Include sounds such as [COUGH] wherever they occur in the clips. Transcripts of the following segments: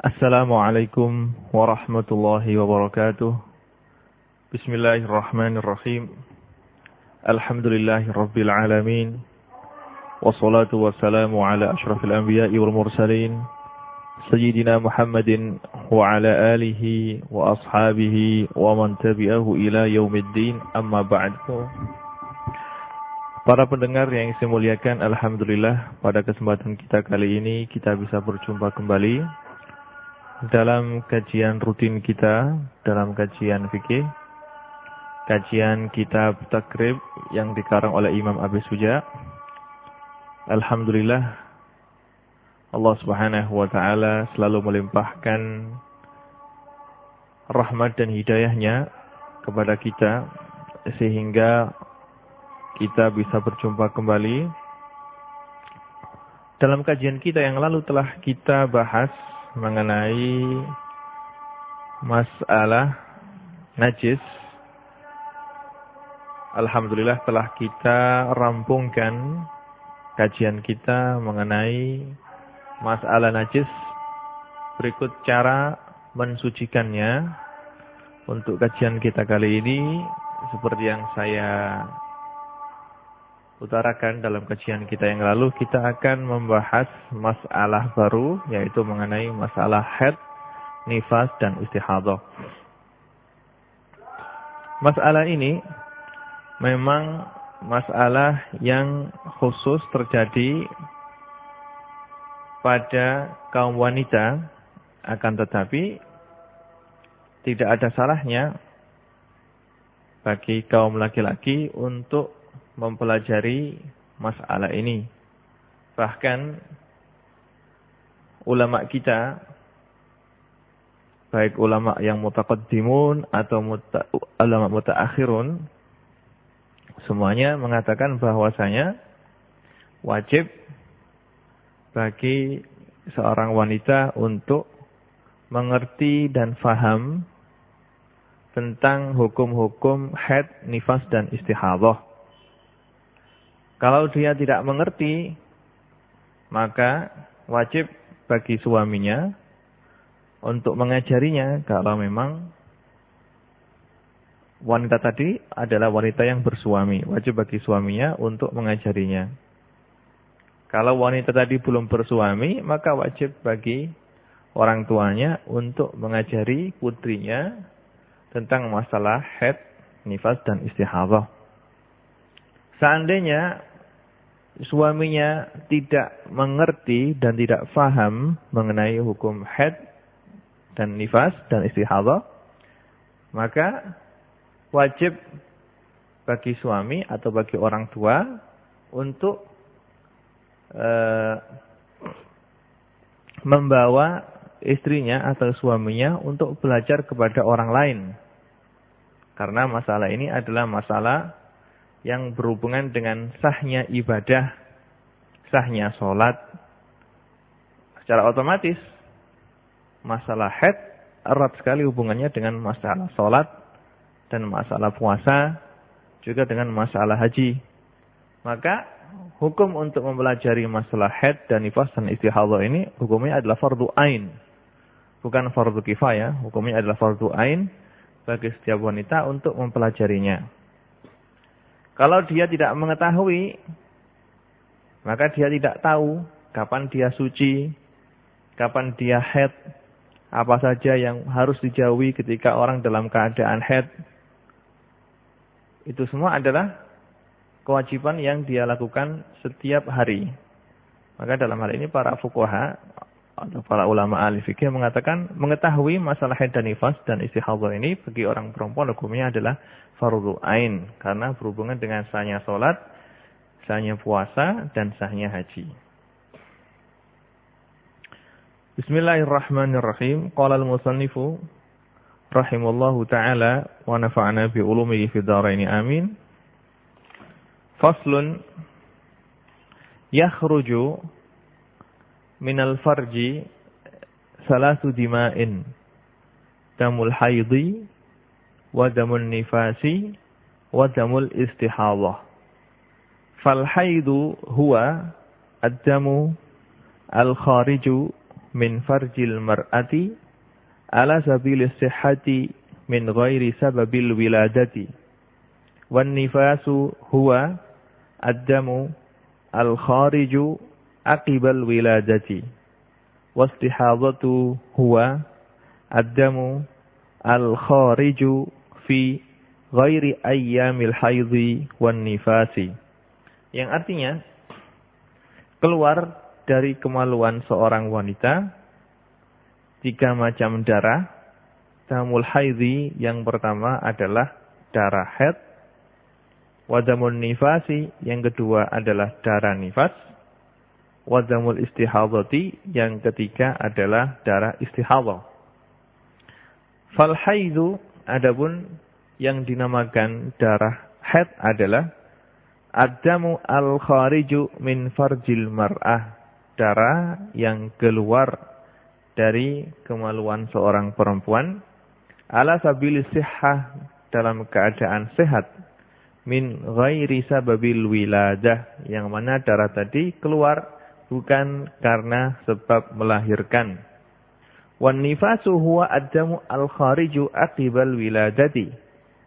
Assalamualaikum warahmatullahi wabarakatuh. Bismillahirrahmanirrahim. Alhamdulillahi rabbil alamin. Wassalatu wassalamu ala ashrafil anbiya'i wal mursalin. Sayyidina Muhammadin wa ala alihi wa ashabihi wa man tabi'ahu ila yaumiddin amma ba'du. Para pendengar yang saya muliakan, Alhamdulillah pada kesempatan kita kali ini kita bisa berjumpa kembali dalam kajian rutin kita dalam kajian fikih kajian kitab takrib yang dikarang oleh Imam Abi Suja Alhamdulillah Allah Subhanahu wa taala selalu melimpahkan rahmat dan hidayahnya kepada kita sehingga kita bisa berjumpa kembali. Dalam kajian kita yang lalu telah kita bahas mengenai masalah najis. Alhamdulillah telah kita rampungkan kajian kita mengenai masalah najis. Berikut cara mensucikannya. Untuk kajian kita kali ini seperti yang saya utarakan dalam kajian kita yang lalu, kita akan membahas masalah baru, yaitu mengenai masalah head, nifas, dan istihadah. Masalah ini memang masalah yang khusus terjadi pada kaum wanita, akan tetapi tidak ada salahnya bagi kaum laki-laki untuk mempelajari masalah ini. Bahkan ulama kita baik ulama yang mutaqaddimun atau muta, ulama mutaakhirun semuanya mengatakan bahwasanya wajib bagi seorang wanita untuk mengerti dan faham tentang hukum-hukum haid, nifas dan istihadah. Kalau dia tidak mengerti, maka wajib bagi suaminya untuk mengajarinya kalau memang wanita tadi adalah wanita yang bersuami. Wajib bagi suaminya untuk mengajarinya. Kalau wanita tadi belum bersuami, maka wajib bagi orang tuanya untuk mengajari putrinya tentang masalah head, nifas, dan istihadah. Seandainya suaminya tidak mengerti dan tidak faham mengenai hukum haid dan nifas dan istihadah, maka wajib bagi suami atau bagi orang tua untuk uh, membawa istrinya atau suaminya untuk belajar kepada orang lain. Karena masalah ini adalah masalah yang berhubungan dengan sahnya ibadah, sahnya sholat. Secara otomatis, masalah head erat sekali hubungannya dengan masalah sholat dan masalah puasa, juga dengan masalah haji. Maka, hukum untuk mempelajari masalah head dan nifas dan istihadah ini, hukumnya adalah fardu ain. Bukan fardu kifayah, hukumnya adalah fardu ain bagi setiap wanita untuk mempelajarinya. Kalau dia tidak mengetahui, maka dia tidak tahu kapan dia suci, kapan dia head, apa saja yang harus dijauhi ketika orang dalam keadaan head. Itu semua adalah kewajiban yang dia lakukan setiap hari. Maka dalam hal ini para fukuha para ulama ahli fikih mengatakan mengetahui masalah haid dan nifas dan istihadah ini bagi orang perempuan hukumnya adalah fardu ain karena berhubungan dengan sahnya salat, sahnya puasa dan sahnya haji. Bismillahirrahmanirrahim. Qala al-musannifu rahimallahu taala wa nafa'ana bi ulumihi fid dharain amin. Faslun yakhruju minal farji salasu dima'in. Damul haidhi wa damul nifasi wa damul istihadah. Fal haydu huwa ad-damu al-khariju min farjil mar'ati ala sabil sehati min ghairi sababil wiladati. Wan nifasu huwa ad-damu al-khariju aqibal wiladati. Wastihadatu huwa ad-damu al-khariju fi ghairi ayyamil haidhi wan nifasi. Yang artinya keluar dari kemaluan seorang wanita tiga macam darah. Damul haidhi yang pertama adalah darah haid. Wadamun nifasi yang kedua adalah darah nifas. Wadamul istihadati yang ketiga adalah darah istihadah. Fal haidhu adapun yang dinamakan darah haid adalah adamu al-khariju min farjil mar'ah. Darah yang keluar dari kemaluan seorang perempuan ala sabili sihah dalam keadaan sehat min ghairi sababil wiladah yang mana darah tadi keluar bukan karena sebab melahirkan wan nifasu huwa adamu al khariju aqibal wiladati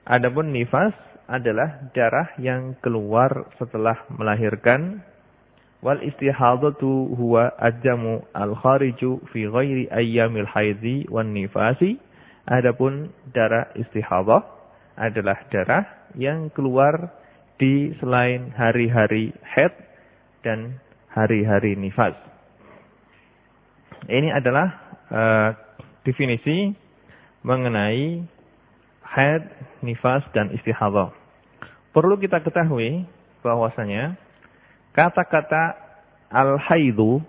Adapun nifas adalah darah yang keluar setelah melahirkan. Wal istihadatu huwa ajamu al-khariju fi ghairi ayyamil haidhi wan nifasi. Adapun darah istihadah adalah darah yang keluar di selain hari-hari haid dan hari-hari nifas. Ini adalah uh, definisi mengenai haid, nifas, dan istihadah. Perlu kita ketahui bahwasanya kata-kata al-haidu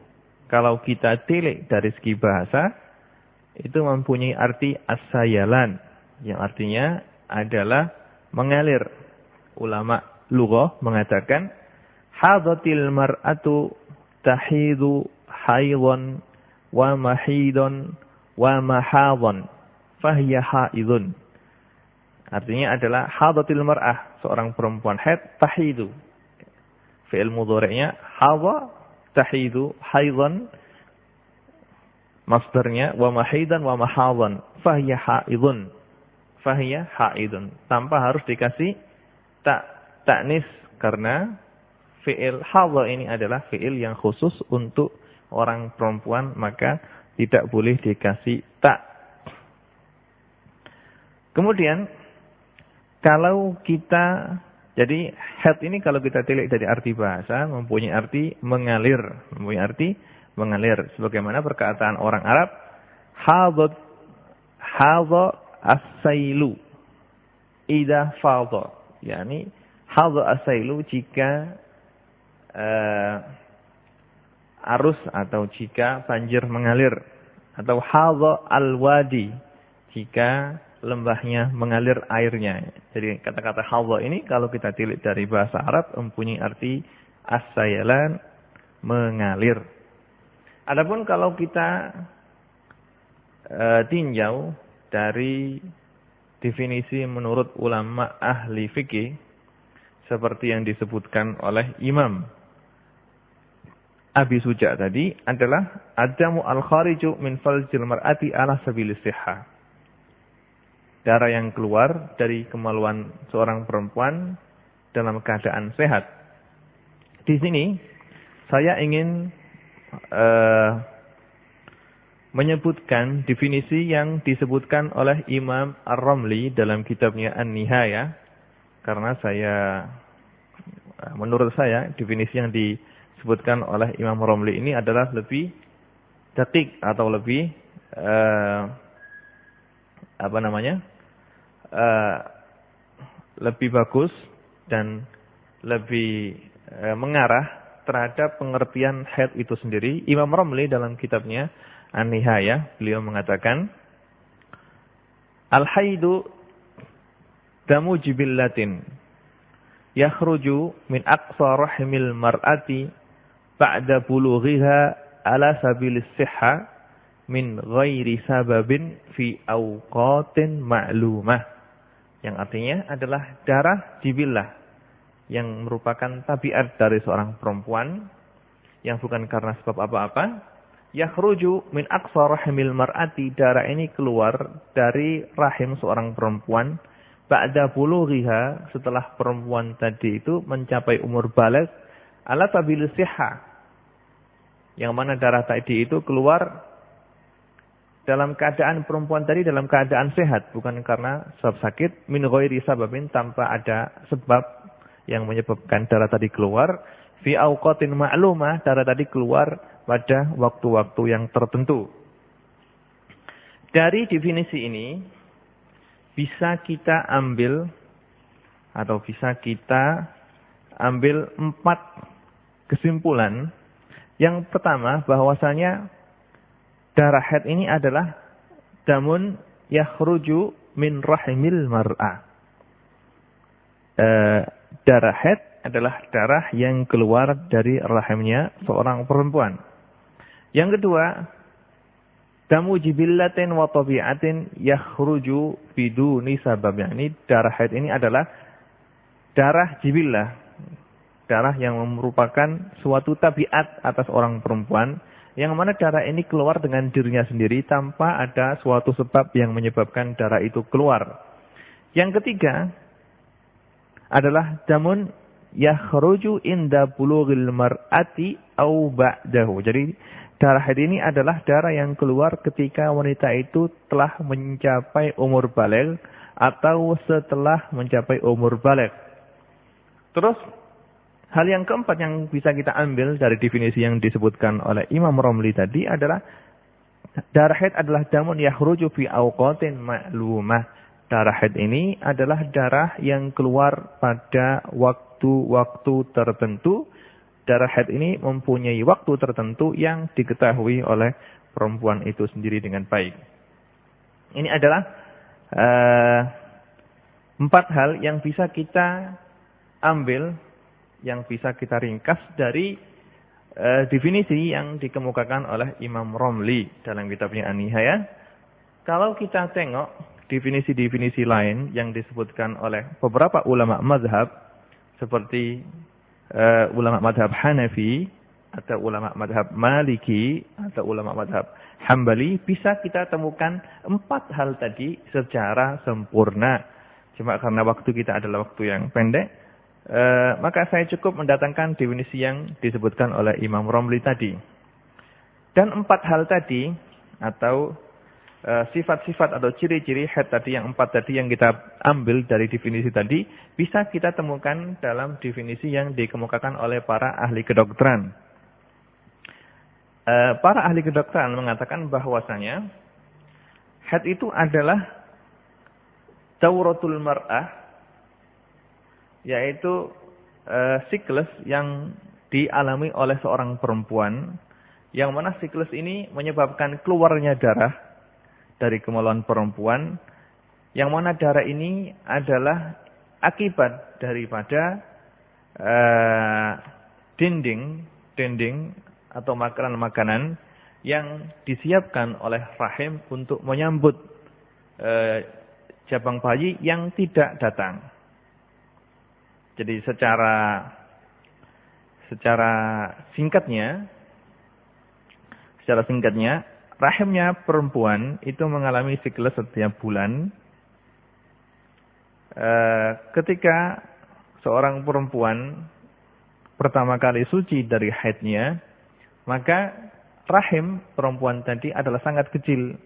kalau kita tilik dari segi bahasa itu mempunyai arti asayalan yang artinya adalah mengalir. Ulama lughah mengatakan hadatil mar'atu tahidu haidon wa mahidon wa mahadon fahiya haidun Artinya adalah hadatil mar'ah, seorang perempuan haid tahidu. Fi'il mudhari'nya hadha tahidu haidan masdarnya wa mahidan wa mahadan fahiya haidun. Fahiya haidun. Tanpa harus dikasih tak taknis karena fi'il hadha ini adalah fi'il yang khusus untuk orang perempuan maka tidak boleh dikasih tak. Kemudian kalau kita, jadi head ini kalau kita tilik dari arti bahasa, mempunyai arti mengalir. Mempunyai arti mengalir. Sebagaimana perkataan orang Arab, hadat, hadat as-sailu. Ida fadha. Hadat as-sailu jika uh, arus atau jika banjir mengalir. Atau hadat al-wadi. Jika lembahnya mengalir airnya. Jadi kata-kata hawa ini kalau kita tilik dari bahasa Arab mempunyai arti asayalan mengalir. Adapun kalau kita e, tinjau dari definisi menurut ulama ahli fikih seperti yang disebutkan oleh Imam Abi Suja tadi adalah adamu al-khariju min faljil mar'ati ala sabilis sihah darah yang keluar dari kemaluan seorang perempuan dalam keadaan sehat. Di sini saya ingin uh, menyebutkan definisi yang disebutkan oleh Imam Ar-Ramli dalam kitabnya An-Nihaya karena saya menurut saya definisi yang disebutkan oleh Imam Ar-Ramli ini adalah lebih detik atau lebih uh, apa namanya? uh, lebih bagus dan lebih uh, mengarah terhadap pengertian head itu sendiri. Imam Romli dalam kitabnya An-Nihaya, beliau mengatakan, Al-haidu damu jibillatin yakhruju min aqsa rahimil mar'ati ba'da bulughiha ala sabilis sihha min ghairi sababin fi awqatin ma'lumah. Yang artinya adalah darah jibillah yang merupakan tabiat dari seorang perempuan yang bukan karena sebab apa-apa yakhruju min aqsa rahimil mar'ati darah ini keluar dari rahim seorang perempuan. Ba'da bulughiha setelah perempuan tadi itu mencapai umur balik ala tabil siha yang mana darah tadi itu keluar dalam keadaan perempuan tadi dalam keadaan sehat bukan karena sebab sakit min ghairi sababin tanpa ada sebab yang menyebabkan darah tadi keluar fi auqatin ma'lumah darah tadi keluar pada waktu-waktu yang tertentu. Dari definisi ini bisa kita ambil atau bisa kita ambil empat kesimpulan. Yang pertama bahwasanya darah haid ini adalah damun yakhruju min rahimil mar'a. E, darah haid adalah darah yang keluar dari rahimnya seorang perempuan. Yang kedua, damu jibillatin wa tabi'atin yakhruju biduni sabab. Ini darah haid ini adalah darah jibillah. Darah yang merupakan suatu tabiat atas orang perempuan. Yang mana darah ini keluar dengan dirinya sendiri tanpa ada suatu sebab yang menyebabkan darah itu keluar. Yang ketiga adalah damun yakhruju inda bulughil mar'ati au ba'dahu. Jadi Darah ini adalah darah yang keluar ketika wanita itu telah mencapai umur balik atau setelah mencapai umur balik. Terus hal yang keempat yang bisa kita ambil dari definisi yang disebutkan oleh Imam Romli tadi adalah darah haid adalah damun yahruju fi awqatin ma'lumah. Darah haid ini adalah darah yang keluar pada waktu-waktu tertentu darah haid ini mempunyai waktu tertentu yang diketahui oleh perempuan itu sendiri dengan baik. Ini adalah uh, empat hal yang bisa kita ambil, yang bisa kita ringkas dari uh, definisi yang dikemukakan oleh Imam Romli dalam kitabnya Anihaya. Kalau kita tengok definisi-definisi lain yang disebutkan oleh beberapa ulama mazhab, seperti uh, ulama madhab Hanafi atau ulama madhab Maliki atau ulama madhab Hambali bisa kita temukan empat hal tadi secara sempurna. Cuma karena waktu kita adalah waktu yang pendek, uh, maka saya cukup mendatangkan definisi yang disebutkan oleh Imam Romli tadi. Dan empat hal tadi atau Eh, sifat-sifat atau ciri-ciri head tadi yang empat tadi yang kita ambil dari definisi tadi bisa kita temukan dalam definisi yang dikemukakan oleh para ahli kedokteran. Eh, para ahli kedokteran mengatakan bahwasanya head itu adalah dauratul mar'ah yaitu uh, siklus yang dialami oleh seorang perempuan yang mana siklus ini menyebabkan keluarnya darah dari kemaluan perempuan yang mana darah ini adalah akibat daripada uh, dinding dinding atau makanan-makanan yang disiapkan oleh rahim untuk menyambut uh, jabang bayi yang tidak datang. Jadi secara secara singkatnya secara singkatnya rahimnya perempuan itu mengalami siklus setiap bulan. E, ketika seorang perempuan pertama kali suci dari haidnya, maka rahim perempuan tadi adalah sangat kecil.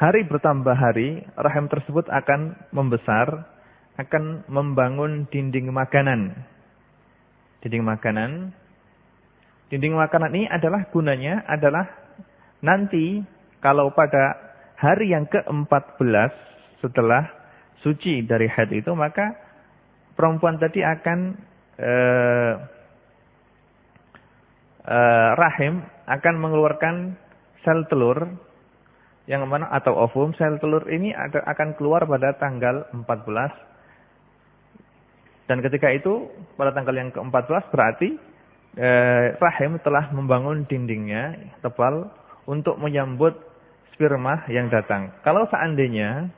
Hari bertambah hari, rahim tersebut akan membesar, akan membangun dinding makanan. Dinding makanan. Dinding makanan ini adalah gunanya adalah Nanti kalau pada hari yang ke-14 setelah suci dari haid itu maka perempuan tadi akan eh, eh, rahim akan mengeluarkan sel telur yang mana atau ovum sel telur ini akan keluar pada tanggal 14 dan ketika itu pada tanggal yang ke-14 berarti eh, rahim telah membangun dindingnya tebal untuk menyambut sperma yang datang. Kalau seandainya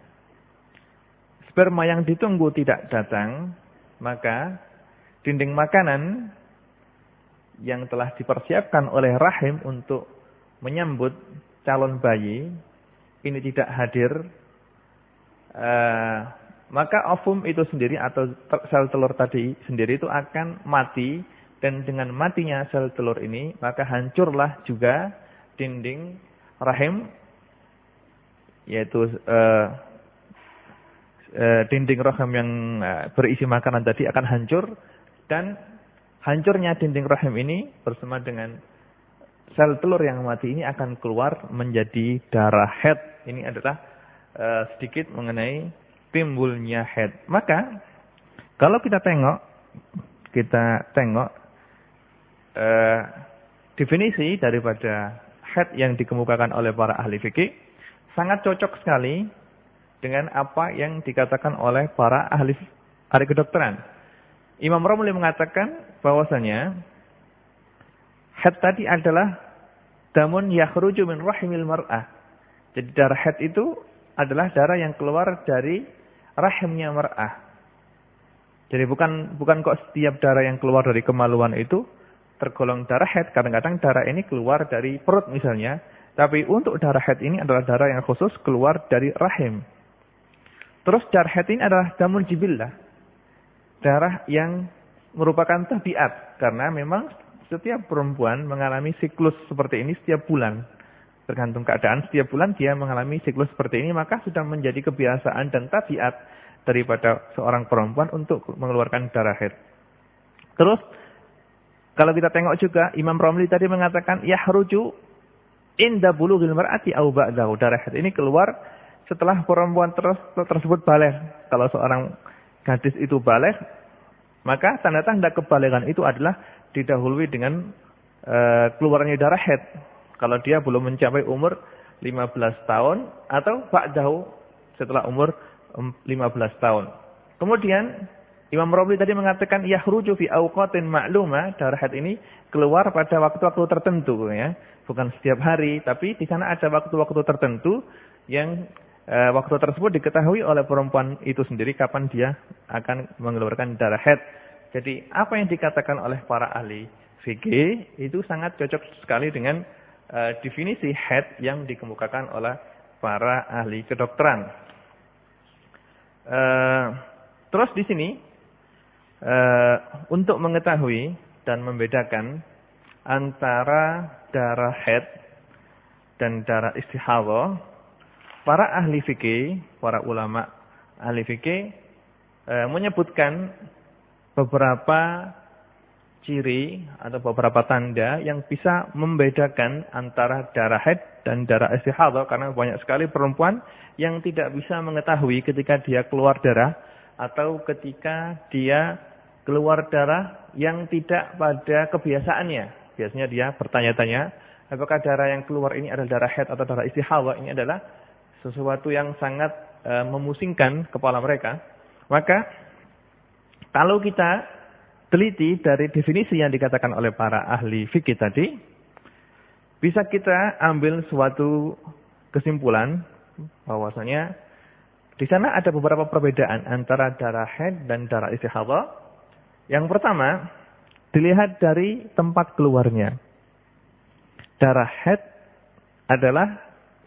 sperma yang ditunggu tidak datang, maka dinding makanan yang telah dipersiapkan oleh rahim untuk menyambut calon bayi ini tidak hadir, uh, maka ovum itu sendiri atau sel telur tadi sendiri itu akan mati dan dengan matinya sel telur ini maka hancurlah juga dinding rahim yaitu uh, uh, dinding rahim yang uh, berisi makanan tadi akan hancur dan hancurnya dinding rahim ini bersama dengan sel telur yang mati ini akan keluar menjadi darah head. Ini adalah sedikit mengenai timbulnya head. Maka kalau kita tengok kita tengok uh, definisi daripada head yang dikemukakan oleh para ahli fikih sangat cocok sekali dengan apa yang dikatakan oleh para ahli ahli kedokteran. Imam Romli mengatakan bahwasanya head tadi adalah damun yakhruju min rahimil mar'ah. Jadi darah head itu adalah darah yang keluar dari rahimnya mar'ah. Jadi bukan bukan kok setiap darah yang keluar dari kemaluan itu tergolong darah head. Kadang-kadang darah ini keluar dari perut misalnya. Tapi untuk darah head ini adalah darah yang khusus keluar dari rahim. Terus darah head ini adalah damun jibillah. Darah yang merupakan tabiat. Karena memang setiap perempuan mengalami siklus seperti ini setiap bulan. Tergantung keadaan, setiap bulan dia mengalami siklus seperti ini. Maka sudah menjadi kebiasaan dan tabiat daripada seorang perempuan untuk mengeluarkan darah head. Terus, kalau kita tengok juga, Imam Romli tadi mengatakan, Yahruju inda bulughil mar'ati au ba'dahu. Darah haid ini keluar setelah perempuan terus, tersebut balik. Kalau seorang gadis itu balik, maka tanda-tanda kebalikan itu adalah didahului dengan uh, keluarnya darah haid. Kalau dia belum mencapai umur 15 tahun atau ba'dahu setelah umur 15 tahun. Kemudian Imam Romli tadi mengatakan yahruju fi awqatin ma'luma, darah haid ini keluar pada waktu-waktu tertentu ya bukan setiap hari, tapi di sana ada waktu-waktu tertentu yang e, waktu tersebut diketahui oleh perempuan itu sendiri kapan dia akan mengeluarkan darah head. Jadi apa yang dikatakan oleh para ahli fikih itu sangat cocok sekali dengan e, definisi head yang dikemukakan oleh para ahli kedokteran. E, terus di sini e, untuk mengetahui dan membedakan antara darah head dan darah istihadah, para ahli fikih, para ulama ahli fikih menyebutkan beberapa ciri atau beberapa tanda yang bisa membedakan antara darah head dan darah istihadah karena banyak sekali perempuan yang tidak bisa mengetahui ketika dia keluar darah atau ketika dia keluar darah yang tidak pada kebiasaannya Biasanya dia bertanya-tanya, apakah darah yang keluar ini adalah darah head atau darah istihawa? Ini adalah sesuatu yang sangat e, memusingkan kepala mereka. Maka kalau kita teliti dari definisi yang dikatakan oleh para ahli fikih tadi, bisa kita ambil suatu kesimpulan bahwasanya di sana ada beberapa perbedaan antara darah head dan darah istihawa. Yang pertama, Dilihat dari tempat keluarnya. Darah head adalah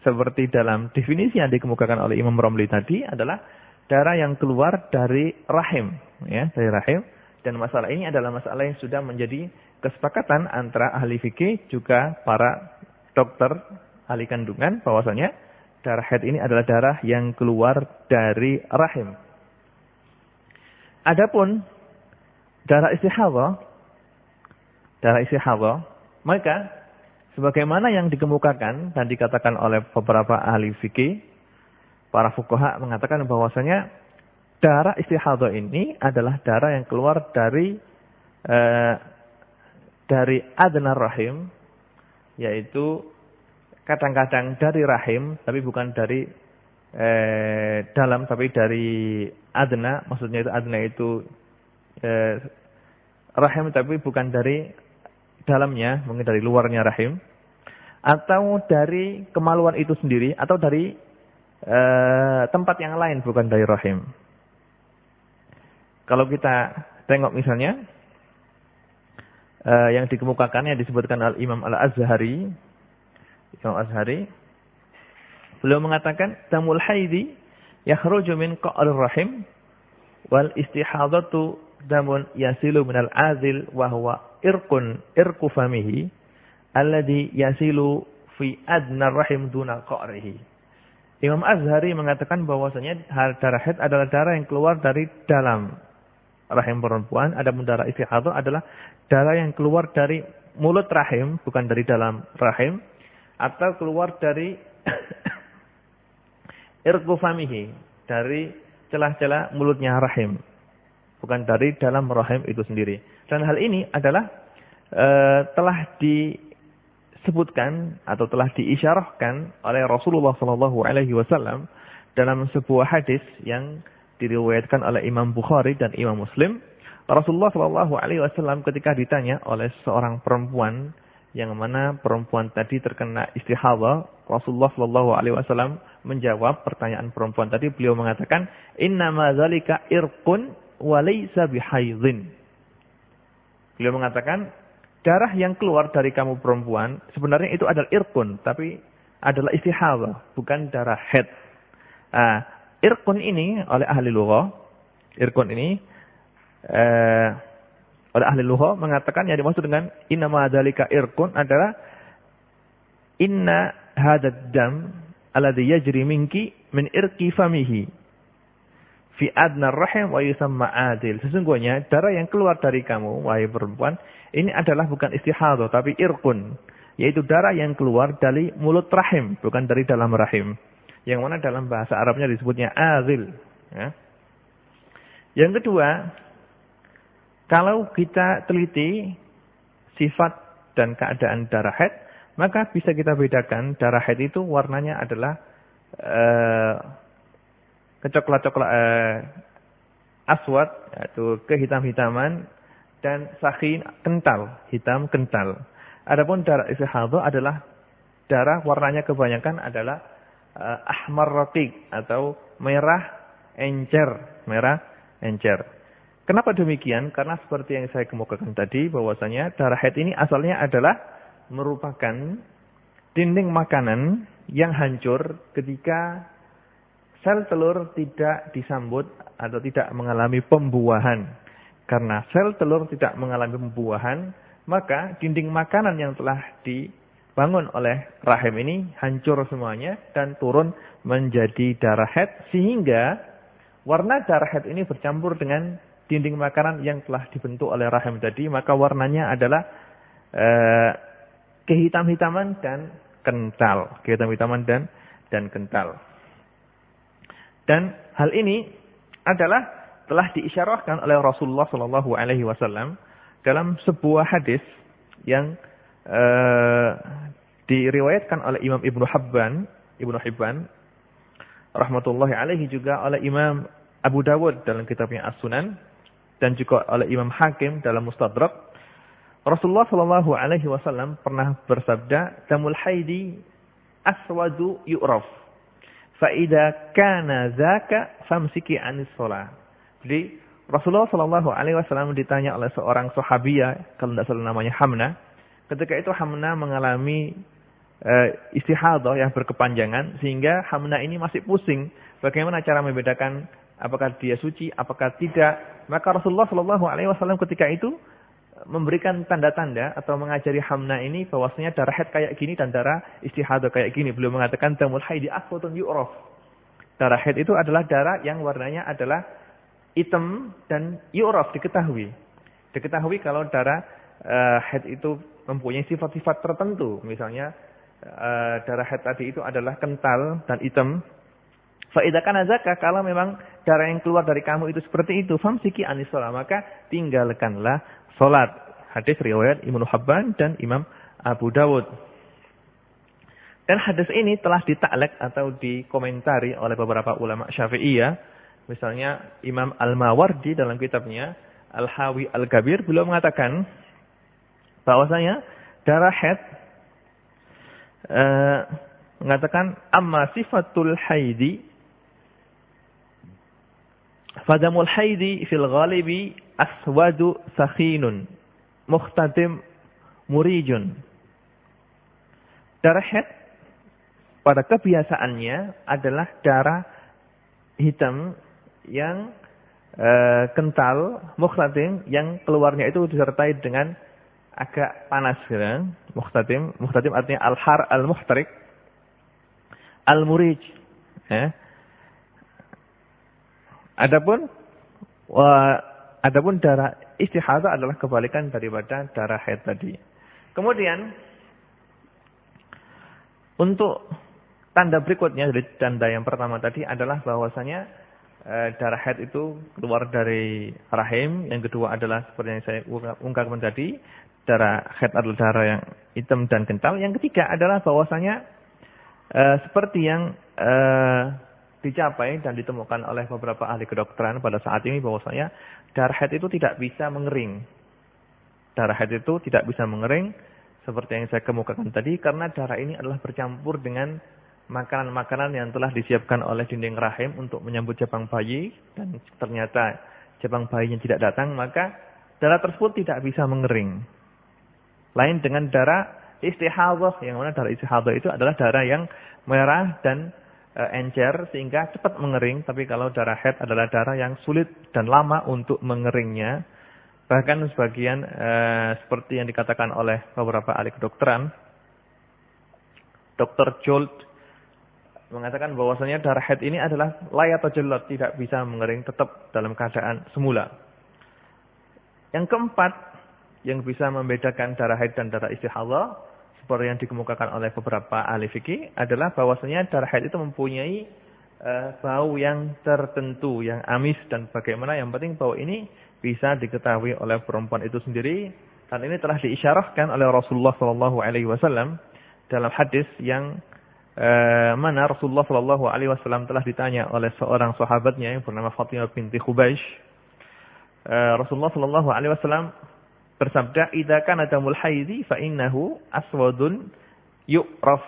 seperti dalam definisi yang dikemukakan oleh Imam Romli tadi adalah darah yang keluar dari rahim, ya, dari rahim. Dan masalah ini adalah masalah yang sudah menjadi kesepakatan antara ahli fikih juga para dokter ahli kandungan bahwasanya darah head ini adalah darah yang keluar dari rahim. Adapun darah istihadah darah isi hawa, maka sebagaimana yang dikemukakan dan dikatakan oleh beberapa ahli fikih, para fukaha mengatakan bahwasanya darah istihadah ini adalah darah yang keluar dari eh, dari adna rahim, yaitu kadang-kadang dari rahim, tapi bukan dari eh, dalam, tapi dari adna, maksudnya itu adna itu eh, rahim, tapi bukan dari dalamnya, mungkin dari luarnya rahim, atau dari kemaluan itu sendiri, atau dari e, tempat yang lain bukan dari rahim. Kalau kita tengok misalnya, uh, yang dikemukakan yang disebutkan al Imam Al-Azhari Imam Azhari beliau mengatakan tamul haidi yakhruju min qa'rir rahim wal istihadatu damun yasilu minal azil wa huwa irqun irqu famihi alladhi yasilu fi adna rahim duna qa'rihi. Imam Azhari mengatakan bahwasanya darah haid adalah darah yang keluar dari dalam rahim perempuan, ada darah istihadah adalah darah yang keluar dari mulut rahim, bukan dari dalam rahim, atau keluar dari [COUGHS] irkufamihi, dari celah-celah mulutnya rahim. Bukan dari dalam rahim itu sendiri. Dan hal ini adalah e, telah disebutkan atau telah diisyarahkan oleh Rasulullah SAW dalam sebuah hadis yang diriwayatkan oleh Imam Bukhari dan Imam Muslim. Rasulullah Shallallahu Alaihi Wasallam ketika ditanya oleh seorang perempuan yang mana perempuan tadi terkena istihadah, Rasulullah Shallallahu Alaihi Wasallam menjawab pertanyaan perempuan tadi. Beliau mengatakan, Inna mazalika irkun walaysa bihaydin. Beliau mengatakan, darah yang keluar dari kamu perempuan sebenarnya itu adalah irkun, tapi adalah istihadah, bukan darah head. Nah, Irkun ini oleh ahli lughah, irkun ini eh, oleh ahli lughah mengatakan yang dimaksud dengan inna ma'adzalika irkun adalah inna hadad dam alladhi yajri minki min irki famihi fi adna rahim wa yusamma adil. Sesungguhnya darah yang keluar dari kamu wahai perempuan ini adalah bukan istihadah tapi irkun, yaitu darah yang keluar dari mulut rahim, bukan dari dalam rahim. Yang mana dalam bahasa Arabnya disebutnya azil. Ya. Yang kedua, kalau kita teliti sifat dan keadaan darah haid, maka bisa kita bedakan darah haid itu warnanya adalah uh, kecoklat-coklat uh, aswad, yaitu kehitam-hitaman, dan sahin kental, hitam kental. Adapun darah istihadah adalah darah warnanya kebanyakan adalah uh, ahmar atau merah encer, merah encer. Kenapa demikian? Karena seperti yang saya kemukakan tadi bahwasanya darah haid ini asalnya adalah merupakan dinding makanan yang hancur ketika sel telur tidak disambut atau tidak mengalami pembuahan. Karena sel telur tidak mengalami pembuahan, maka dinding makanan yang telah di bangun oleh rahim ini hancur semuanya dan turun menjadi darah head sehingga warna darah head ini bercampur dengan dinding makanan yang telah dibentuk oleh rahim tadi. Maka warnanya adalah eh, kehitam-hitaman dan kental. Kehitam-hitaman dan dan kental. Dan hal ini adalah telah diisyarahkan oleh Rasulullah Shallallahu Alaihi Wasallam dalam sebuah hadis yang uh, diriwayatkan oleh Imam Ibnu Habban, Ibnu Hibban rahmatullahi alaihi juga oleh Imam Abu Dawud dalam kitabnya As-Sunan dan juga oleh Imam Hakim dalam Mustadrak. Rasulullah Shallallahu alaihi wasallam pernah bersabda, "Damul haidi aswadu yu'raf. Fa idza kana dzaka famsiki 'anis shalah." Jadi Rasulullah Shallallahu alaihi wasallam ditanya oleh seorang sahabiah, kalau tidak salah namanya Hamna, Ketika itu Hamna mengalami e, istihadah yang berkepanjangan sehingga Hamna ini masih pusing bagaimana cara membedakan apakah dia suci, apakah tidak. Maka Rasulullah Shallallahu alaihi wasallam ketika itu memberikan tanda-tanda atau mengajari Hamna ini bahwasanya darah haid kayak gini dan darah istihadah kayak gini. Beliau mengatakan damul haidi aswatun yu'raf. Darah haid itu adalah darah yang warnanya adalah hitam dan yu'raf diketahui. Diketahui kalau darah uh, haid itu mempunyai sifat-sifat tertentu. Misalnya uh, darah haid tadi itu adalah kental dan hitam. Faidakan azaka kalau memang darah yang keluar dari kamu itu seperti itu, famsiki anis maka tinggalkanlah sholat. Hadis riwayat Ibnu Habban dan Imam Abu Dawud. Dan hadis ini telah ditaklek atau dikomentari oleh beberapa ulama syafi'iyah. Misalnya Imam Al-Mawardi dalam kitabnya Al-Hawi Al-Kabir beliau mengatakan bahwasanya darah haid uh, mengatakan amma sifatul haidi fadamul haidi fil ghalibi aswadu sakhinun mukhtadim murijun. Darah head pada kebiasaannya adalah darah hitam yang e, kental, mukhtadim yang keluarnya itu disertai dengan agak panas gitu. Mukhtadim, mukhtadim artinya al-har al-muhtarik. Al-murij. Ya. Adapun wa, adapun darah istihadah adalah kebalikan daripada darah haid tadi. Kemudian untuk tanda berikutnya dari tanda yang pertama tadi adalah bahwasanya e, darah haid itu keluar dari rahim, yang kedua adalah seperti yang saya ungkapkan tadi, darah haid adalah darah yang hitam dan kental. Yang ketiga adalah bahwasanya e, seperti yang e, dicapai dan ditemukan oleh beberapa ahli kedokteran pada saat ini bahwasanya darah haid itu tidak bisa mengering. Darah haid itu tidak bisa mengering seperti yang saya kemukakan tadi karena darah ini adalah bercampur dengan makanan-makanan yang telah disiapkan oleh dinding rahim untuk menyambut jabang bayi dan ternyata jabang bayinya tidak datang maka darah tersebut tidak bisa mengering. Lain dengan darah istihadah yang mana darah istihadah itu adalah darah yang merah dan e, encer sehingga cepat mengering. Tapi kalau darah head adalah darah yang sulit dan lama untuk mengeringnya. Bahkan sebagian e, seperti yang dikatakan oleh beberapa ahli kedokteran, Dr. Jolt mengatakan bahwasanya darah head ini adalah atau jelot, tidak bisa mengering tetap dalam keadaan semula. Yang keempat, yang bisa membedakan darah haid dan darah istihadah seperti yang dikemukakan oleh beberapa ahli fikih adalah bahwasanya darah haid itu mempunyai uh, bau yang tertentu, yang amis dan bagaimana yang penting bau ini bisa diketahui oleh perempuan itu sendiri dan ini telah diisyarahkan oleh Rasulullah Shallallahu Alaihi Wasallam dalam hadis yang uh, mana Rasulullah Shallallahu Alaihi Wasallam telah ditanya oleh seorang sahabatnya yang bernama Fatimah binti Khubaysh. Uh, Rasulullah Shallallahu Alaihi Wasallam bersabda idza kana damul fa innahu aswadun yu'raf.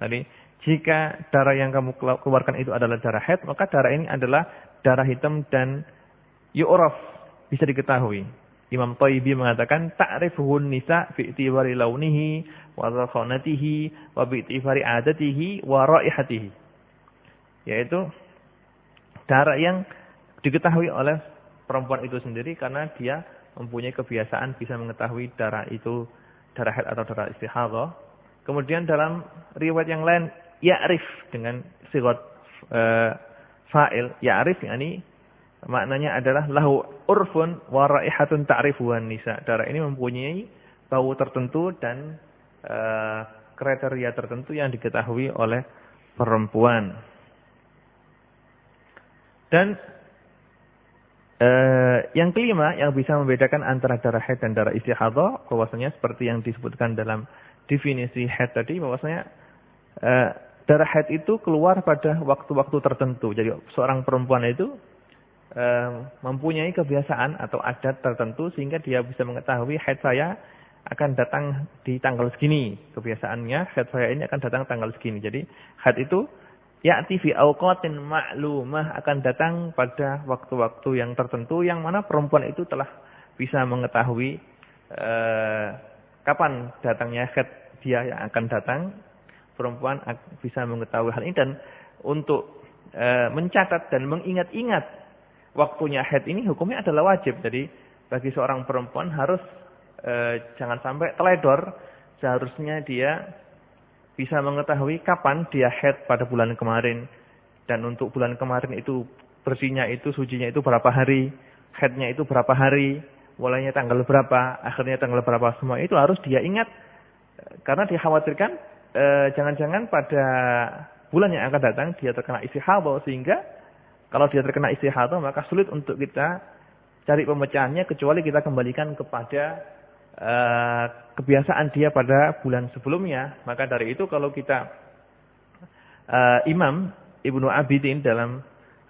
Jadi jika darah yang kamu keluarkan itu adalah darah haid, maka darah ini adalah darah hitam dan yu'raf, bisa diketahui. Imam Thayyibi mengatakan ta'rifuhun nisa fi launihi wa zakhanatihi wa bi adatihi wa raihatihi. Yaitu darah yang diketahui oleh perempuan itu sendiri karena dia mempunyai kebiasaan bisa mengetahui darah itu darah haid atau darah istihadah. Kemudian dalam riwayat yang lain ya'rif dengan sigat e, fa'il ya'rif yakni maknanya adalah lahu urfun wa raihatun ta'rifuhan nisa. Darah ini mempunyai bau tertentu dan e, kriteria tertentu yang diketahui oleh perempuan. Dan Eh, yang kelima yang bisa membedakan antara darah haid dan darah istihadah bahwasanya seperti yang disebutkan dalam definisi haid tadi bahwasanya eh, darah haid itu keluar pada waktu-waktu tertentu. Jadi seorang perempuan itu eh, mempunyai kebiasaan atau adat tertentu sehingga dia bisa mengetahui haid saya akan datang di tanggal segini. Kebiasaannya haid saya ini akan datang tanggal segini. Jadi haid itu ya'ti fi awqatin ma'lumah akan datang pada waktu-waktu yang tertentu yang mana perempuan itu telah bisa mengetahui eh, kapan datangnya haid dia yang akan datang. Perempuan bisa mengetahui hal ini dan untuk eh, mencatat dan mengingat-ingat waktunya haid ini hukumnya adalah wajib. Jadi bagi seorang perempuan harus eh, jangan sampai teledor seharusnya dia bisa mengetahui kapan dia head pada bulan kemarin. Dan untuk bulan kemarin itu bersihnya itu, sucinya itu berapa hari, headnya itu berapa hari, mulainya tanggal berapa, akhirnya tanggal berapa, semua itu harus dia ingat. Karena dikhawatirkan eh, jangan-jangan pada bulan yang akan datang dia terkena istihadah sehingga kalau dia terkena istihadah maka sulit untuk kita cari pemecahannya kecuali kita kembalikan kepada uh, kebiasaan dia pada bulan sebelumnya. Maka dari itu kalau kita uh, Imam Ibnu Abidin dalam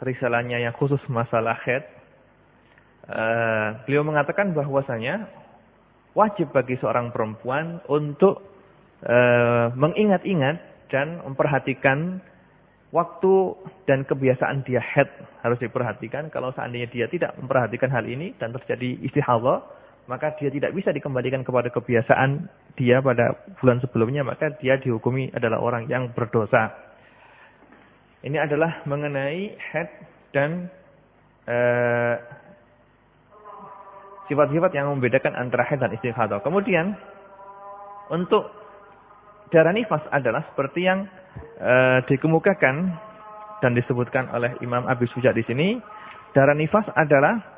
risalahnya yang khusus masalah head, uh, beliau mengatakan bahwasanya wajib bagi seorang perempuan untuk uh, mengingat-ingat dan memperhatikan waktu dan kebiasaan dia head harus diperhatikan. Kalau seandainya dia tidak memperhatikan hal ini dan terjadi istihadah, maka dia tidak bisa dikembalikan kepada kebiasaan dia pada bulan sebelumnya, maka dia dihukumi adalah orang yang berdosa. Ini adalah mengenai head dan eh, sifat-sifat uh, yang membedakan antara head dan istihadah. Kemudian untuk darah nifas adalah seperti yang uh, dikemukakan dan disebutkan oleh Imam Abi Suja di sini. Darah nifas adalah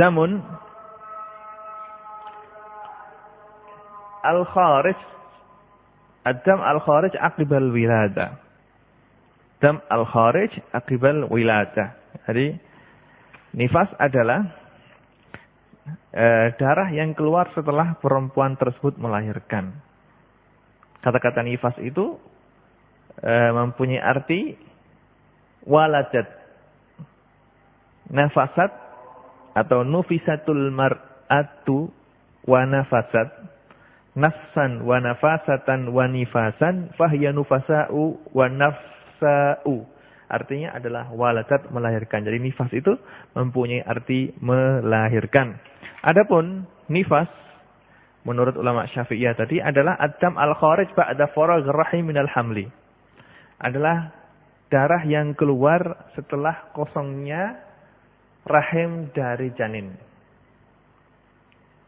damun al-kharij Adam al-kharij akibal wilada. Dam al-kharij akibal wilada. Jadi nifas adalah e, darah yang keluar setelah perempuan tersebut melahirkan. Kata-kata nifas itu e, mempunyai arti waladat, nafasat atau nufisatul mar'atu wa nafasat nafsan wa nafasatan wa nifasan fahya nufasa'u wa nafsa'u. Artinya adalah waladat melahirkan. Jadi nifas itu mempunyai arti melahirkan. Adapun nifas menurut ulama Syafi'iyah tadi adalah adam al-kharij ba'da faragh rahim minal hamli. Adalah darah yang keluar setelah kosongnya rahim dari janin.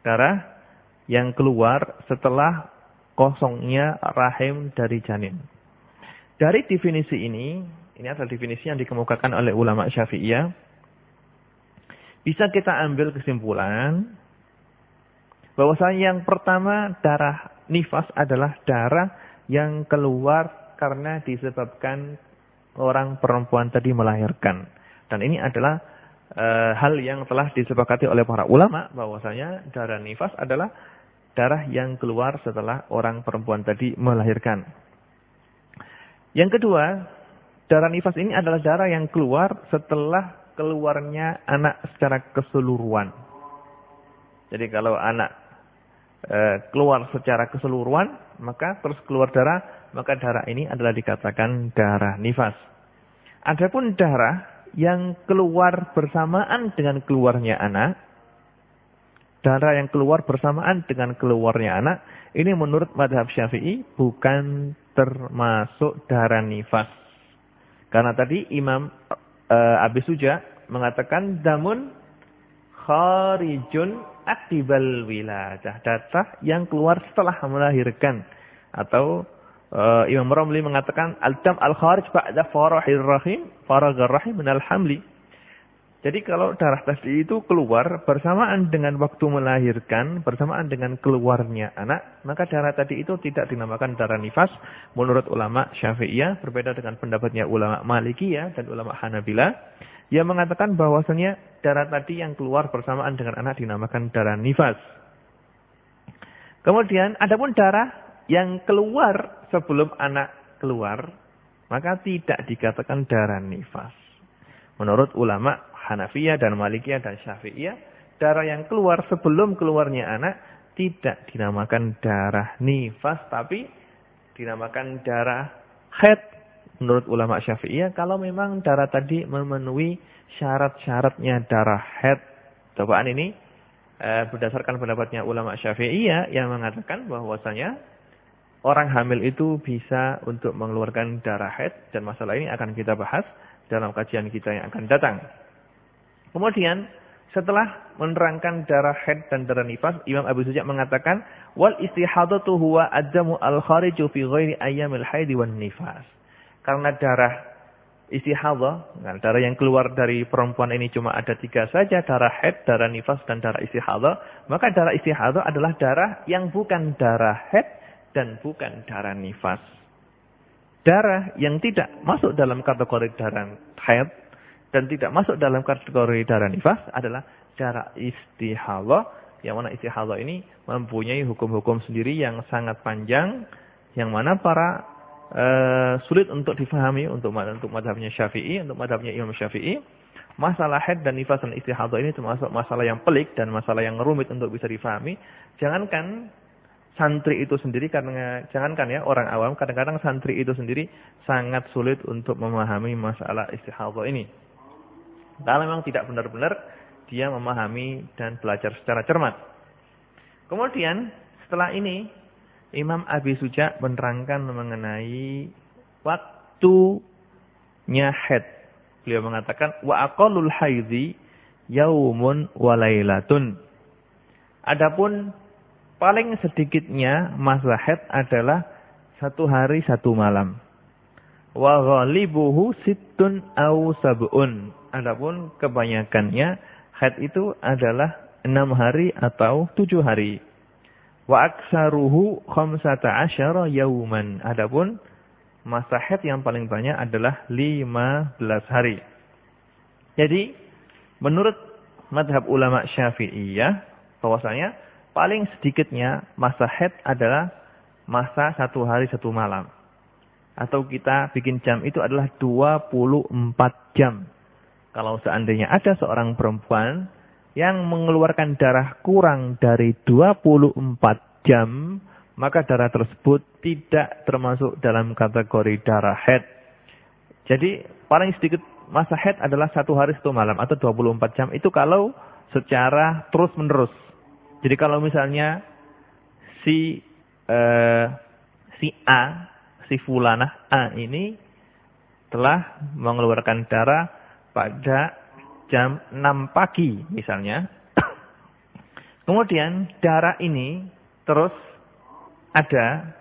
Darah yang keluar setelah kosongnya rahim dari janin. Dari definisi ini, ini adalah definisi yang dikemukakan oleh ulama syafi'iyah, bisa kita ambil kesimpulan bahwasanya yang pertama darah nifas adalah darah yang keluar karena disebabkan orang perempuan tadi melahirkan. Dan ini adalah e, hal yang telah disepakati oleh para ulama bahwasanya darah nifas adalah darah yang keluar setelah orang perempuan tadi melahirkan. Yang kedua, darah nifas ini adalah darah yang keluar setelah keluarnya anak secara keseluruhan. Jadi kalau anak e, keluar secara keseluruhan, maka terus keluar darah, maka darah ini adalah dikatakan darah nifas. Adapun darah yang keluar bersamaan dengan keluarnya anak, darah yang keluar bersamaan dengan keluarnya anak, ini menurut madhab syafi'i bukan termasuk darah nifas. Karena tadi Imam uh, Abi Suja mengatakan damun kharijun aktibal wiladah. Darah yang keluar setelah melahirkan. Atau uh, Imam Ramli mengatakan al-dam al-kharij ba'da farahir rahim, faragar rahim minal hamli. Jadi kalau darah tadi itu keluar bersamaan dengan waktu melahirkan, bersamaan dengan keluarnya anak, maka darah tadi itu tidak dinamakan darah nifas menurut ulama Syafi'iyah, berbeda dengan pendapatnya ulama Malikiyah dan ulama Hanabila yang mengatakan bahwasanya darah tadi yang keluar bersamaan dengan anak dinamakan darah nifas. Kemudian adapun darah yang keluar sebelum anak keluar, maka tidak dikatakan darah nifas. Menurut ulama Hanafiyah dan Malikiyah dan Syafi'iyah, darah yang keluar sebelum keluarnya anak tidak dinamakan darah nifas, tapi dinamakan darah head. Menurut ulama Syafi'iyah, kalau memang darah tadi memenuhi syarat-syaratnya darah head. Cobaan ini eh, berdasarkan pendapatnya ulama Syafi'iyah yang mengatakan bahwasanya orang hamil itu bisa untuk mengeluarkan darah head dan masalah ini akan kita bahas dalam kajian kita yang akan datang. Kemudian setelah menerangkan darah haid dan darah nifas, Imam Abu Suja mengatakan wal istihadatu huwa adamu al khariju fi ghairi ayyamil haid wan nifas. Karena darah istihadah, nah darah yang keluar dari perempuan ini cuma ada tiga saja, darah haid, darah nifas, dan darah istihadah. Maka darah istihadah adalah darah yang bukan darah haid dan bukan darah nifas. Darah yang tidak masuk dalam kategori darah haid dan tidak masuk dalam kategori darah nifas adalah darah istihadah yang mana istihadah ini mempunyai hukum-hukum sendiri yang sangat panjang yang mana para uh, sulit untuk difahami untuk untuk madhabnya Syafi'i, untuk madhabnya Imam Syafi'i. Masalah haid dan nifas dan istihadah ini termasuk masalah yang pelik dan masalah yang rumit untuk bisa difahami. Jangankan santri itu sendiri karena jangankan ya orang awam kadang-kadang santri itu sendiri sangat sulit untuk memahami masalah istihadah ini. Kalau memang tidak benar-benar dia memahami dan belajar secara cermat. Kemudian setelah ini Imam Abi Suja menerangkan mengenai waktunya haid. Beliau mengatakan wa aqallul haidhi yaumun wa lailatun. Adapun paling sedikitnya masa haid adalah satu hari satu malam. Wa ghalibuhu sittun au sab'un. Adapun kebanyakannya haid itu adalah enam hari atau tujuh hari. Wa aksaruhu khamsata asyara yauman. Adapun masa haid yang paling banyak adalah lima belas hari. Jadi menurut madhab ulama syafi'iyah bahwasanya paling sedikitnya masa haid adalah masa satu hari satu malam. Atau kita bikin jam itu adalah 24 jam. Kalau seandainya ada seorang perempuan yang mengeluarkan darah kurang dari 24 jam, maka darah tersebut tidak termasuk dalam kategori darah head. Jadi paling sedikit masa head adalah satu hari satu malam atau 24 jam. Itu kalau secara terus menerus. Jadi kalau misalnya si uh, si A, si fulanah A ini telah mengeluarkan darah pada jam 6 pagi misalnya. [COUGHS] Kemudian darah ini terus ada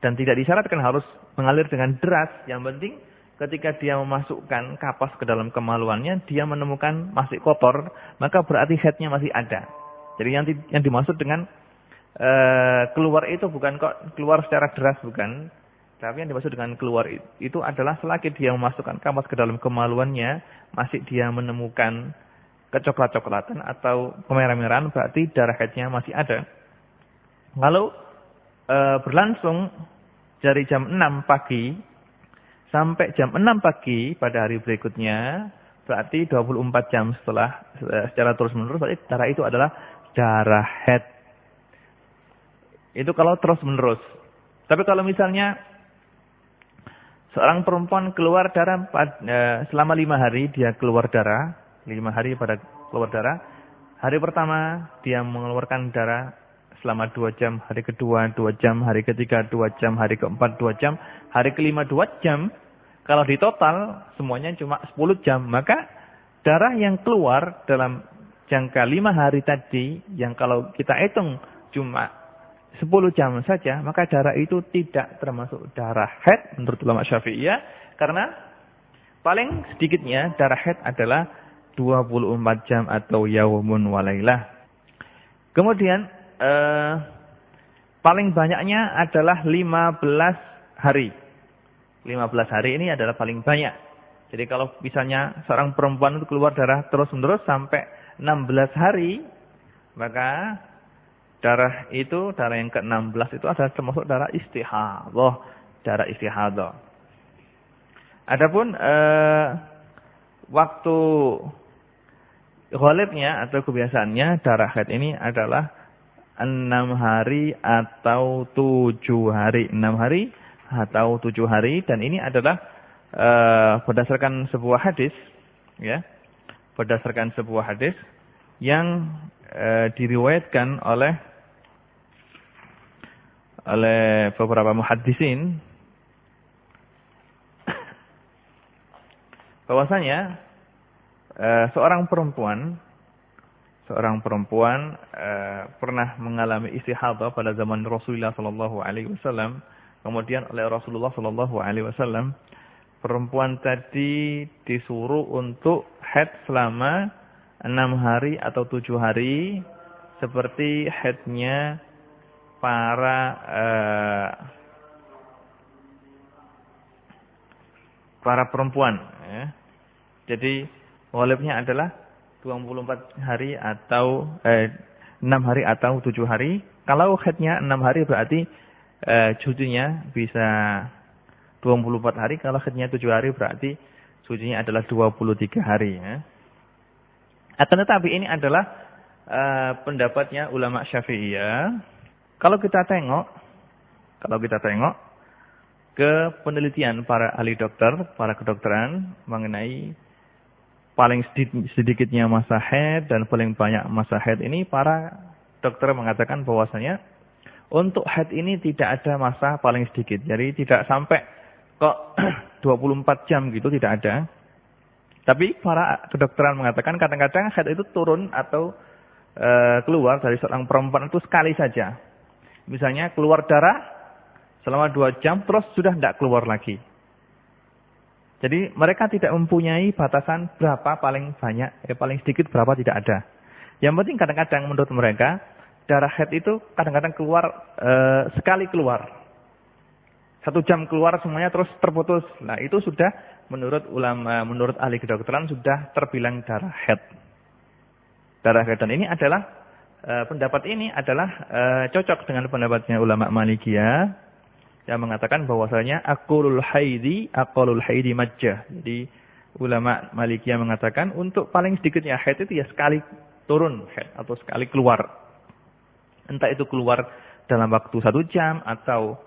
dan tidak disyaratkan harus mengalir dengan deras. Yang penting ketika dia memasukkan kapas ke dalam kemaluannya, dia menemukan masih kotor, maka berarti headnya masih ada. Jadi yang, yang dimaksud dengan uh, keluar itu bukan kok keluar secara deras bukan, tapi yang dimaksud dengan keluar itu adalah selagi dia memasukkan kapas ke dalam kemaluannya, masih dia menemukan kecoklat-coklatan atau kemerah-merahan, berarti darah haidnya masih ada. Lalu e, berlangsung dari jam 6 pagi sampai jam 6 pagi pada hari berikutnya, berarti 24 jam setelah e, secara terus-menerus, berarti darah itu adalah darah haid. Itu kalau terus-menerus. Tapi kalau misalnya Seorang perempuan keluar darah e, selama lima hari dia keluar darah, lima hari pada keluar darah. Hari pertama dia mengeluarkan darah selama dua jam, hari kedua dua jam, hari ketiga dua jam, hari keempat dua jam, hari kelima dua jam. Kalau di total semuanya cuma sepuluh jam, maka darah yang keluar dalam jangka lima hari tadi, yang kalau kita hitung cuma 10 jam saja, maka darah itu tidak termasuk darah head menurut ulama syafi'iyah. Karena paling sedikitnya darah head adalah 24 jam atau yaumun walailah. Kemudian eh, paling banyaknya adalah 15 hari. 15 hari ini adalah paling banyak. Jadi kalau misalnya seorang perempuan itu keluar darah terus-menerus sampai 16 hari, maka Darah itu, darah yang ke-16 itu adalah termasuk darah istihadah. Darah istihadah. Adapun eh, waktu ghalibnya atau kebiasaannya darah haid ini adalah enam hari atau tujuh hari. enam hari atau tujuh hari. Dan ini adalah eh, berdasarkan sebuah hadis. ya Berdasarkan sebuah hadis yang eh, diriwayatkan oleh oleh beberapa muhaddisin. [COUGHS] Bahwasanya uh, seorang perempuan seorang perempuan uh, pernah mengalami istihadah pada zaman Rasulullah sallallahu alaihi wasallam kemudian oleh Rasulullah sallallahu alaihi wasallam perempuan tadi disuruh untuk haid selama enam hari atau tujuh hari seperti haidnya para uh, para perempuan. Ya. Jadi walibnya adalah 24 hari atau eh, 6 hari atau 7 hari. Kalau headnya 6 hari berarti eh, cucunya bisa 24 hari. Kalau headnya 7 hari berarti cucunya adalah 23 hari. Ya. Akan tetapi ini adalah uh, pendapatnya ulama syafi'iyah kalau kita tengok, kalau kita tengok ke penelitian para ahli dokter, para kedokteran mengenai paling sedikitnya masa haid dan paling banyak masa haid ini para dokter mengatakan bahwasanya untuk haid ini tidak ada masa paling sedikit. Jadi tidak sampai kok [CLEARS THROAT] 24 jam gitu tidak ada. Tapi para kedokteran mengatakan kadang-kadang haid itu turun atau e, keluar dari seorang perempuan itu sekali saja. Misalnya keluar darah selama dua jam terus sudah tidak keluar lagi. Jadi mereka tidak mempunyai batasan berapa paling banyak, eh, paling sedikit berapa tidak ada. Yang penting kadang-kadang menurut mereka darah head itu kadang-kadang keluar e, sekali keluar. Satu jam keluar semuanya terus terputus. Nah itu sudah menurut ulama, menurut ahli kedokteran sudah terbilang darah head. Darah head dan ini adalah e, pendapat ini adalah e, cocok dengan pendapatnya ulama Malikiyah yang mengatakan bahwasanya akulul haidi akulul haidi majjah. Jadi ulama Malikiyah mengatakan untuk paling sedikitnya haid itu ya sekali turun haid atau sekali keluar. Entah itu keluar dalam waktu satu jam atau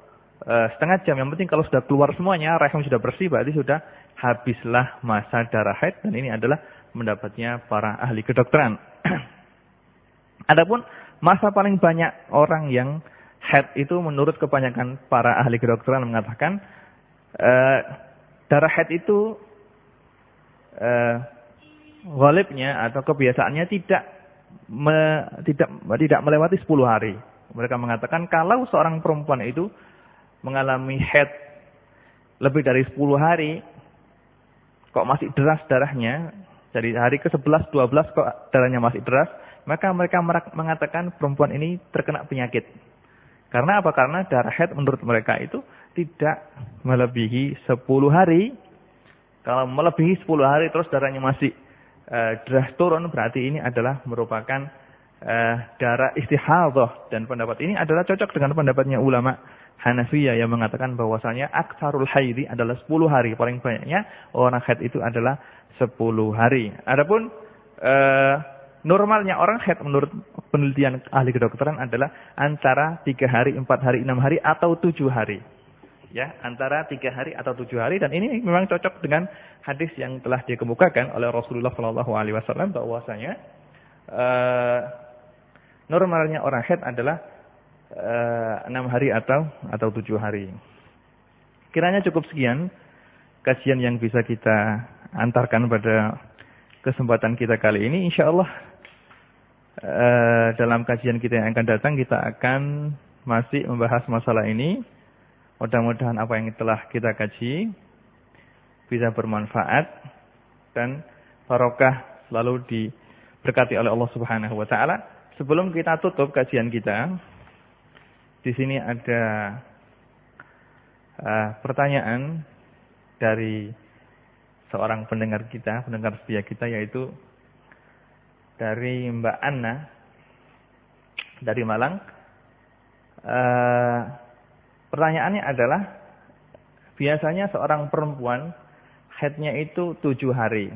uh, setengah jam. Yang penting kalau sudah keluar semuanya, rahim sudah bersih, berarti sudah habislah masa darah haid. Dan ini adalah mendapatnya para ahli kedokteran. [CLEARS THROAT] Adapun masa paling banyak orang yang head itu menurut kebanyakan para ahli kedokteran mengatakan uh, darah head itu uh, walibnya atau kebiasaannya tidak me, tidak tidak melewati 10 hari. Mereka mengatakan kalau seorang perempuan itu mengalami head lebih dari 10 hari kok masih deras darahnya? Dari hari ke-11 12 kok darahnya masih deras? Maka mereka mengatakan perempuan ini terkena penyakit. Karena apa? Karena darah haid menurut mereka itu tidak melebihi 10 hari. Kalau melebihi 10 hari terus darahnya masih uh, deras turun berarti ini adalah merupakan uh, darah istihadah. Dan pendapat ini adalah cocok dengan pendapatnya ulama Hanafiyah yang mengatakan bahwasanya aksarul haidi adalah 10 hari paling banyaknya orang haid itu adalah 10 hari. Adapun uh, Normalnya orang head menurut penelitian ahli kedokteran adalah antara tiga hari, empat hari, enam hari, atau tujuh hari. Ya, antara tiga hari atau tujuh hari dan ini memang cocok dengan hadis yang telah dikemukakan oleh Rasulullah Shallallahu Alaihi Wasallam bahwasanya uh, normalnya orang head adalah enam hari atau atau tujuh hari. Kiranya cukup sekian kajian yang bisa kita antarkan pada kesempatan kita kali ini. Insya Allah Eh, dalam kajian kita yang akan datang kita akan masih membahas masalah ini. Mudah-mudahan apa yang telah kita kaji bisa bermanfaat dan barokah selalu diberkati oleh Allah Subhanahu wa taala. Sebelum kita tutup kajian kita, di sini ada uh, pertanyaan dari seorang pendengar kita, pendengar setia kita yaitu dari Mbak Anna dari Malang. Uh, pertanyaannya adalah biasanya seorang perempuan headnya itu tujuh hari.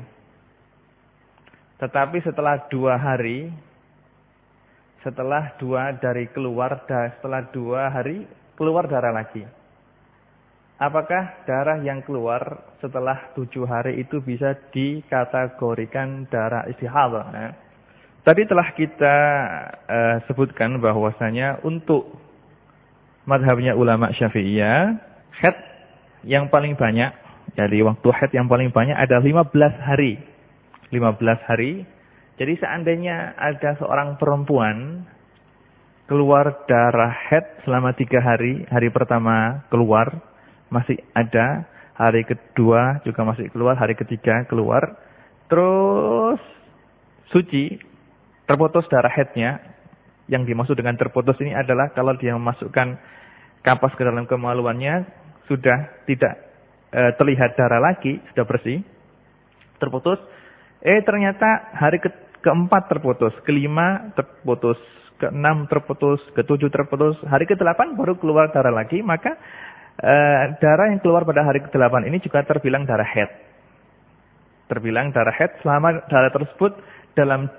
Tetapi setelah dua hari, setelah dua dari keluar, setelah dua hari keluar darah lagi. Apakah darah yang keluar setelah tujuh hari itu bisa dikategorikan darah istihadah? Nah, Tadi telah kita uh, sebutkan bahwasanya untuk madhabnya ulama syafi'iyah, head yang paling banyak, dari waktu head yang paling banyak ada 15 hari. 15 hari. Jadi seandainya ada seorang perempuan keluar darah head selama tiga hari, hari pertama keluar, masih ada, hari kedua juga masih keluar, hari ketiga keluar, terus suci, terputus darah headnya, yang dimaksud dengan terputus ini adalah kalau dia memasukkan kapas ke dalam kemaluannya, sudah tidak e, terlihat darah lagi, sudah bersih, terputus. Eh ternyata hari ke keempat terputus, kelima terputus, keenam terputus, ketujuh terputus, hari ke delapan baru keluar darah lagi, maka e, darah yang keluar pada hari ke delapan ini juga terbilang darah head. Terbilang darah head selama darah tersebut dalam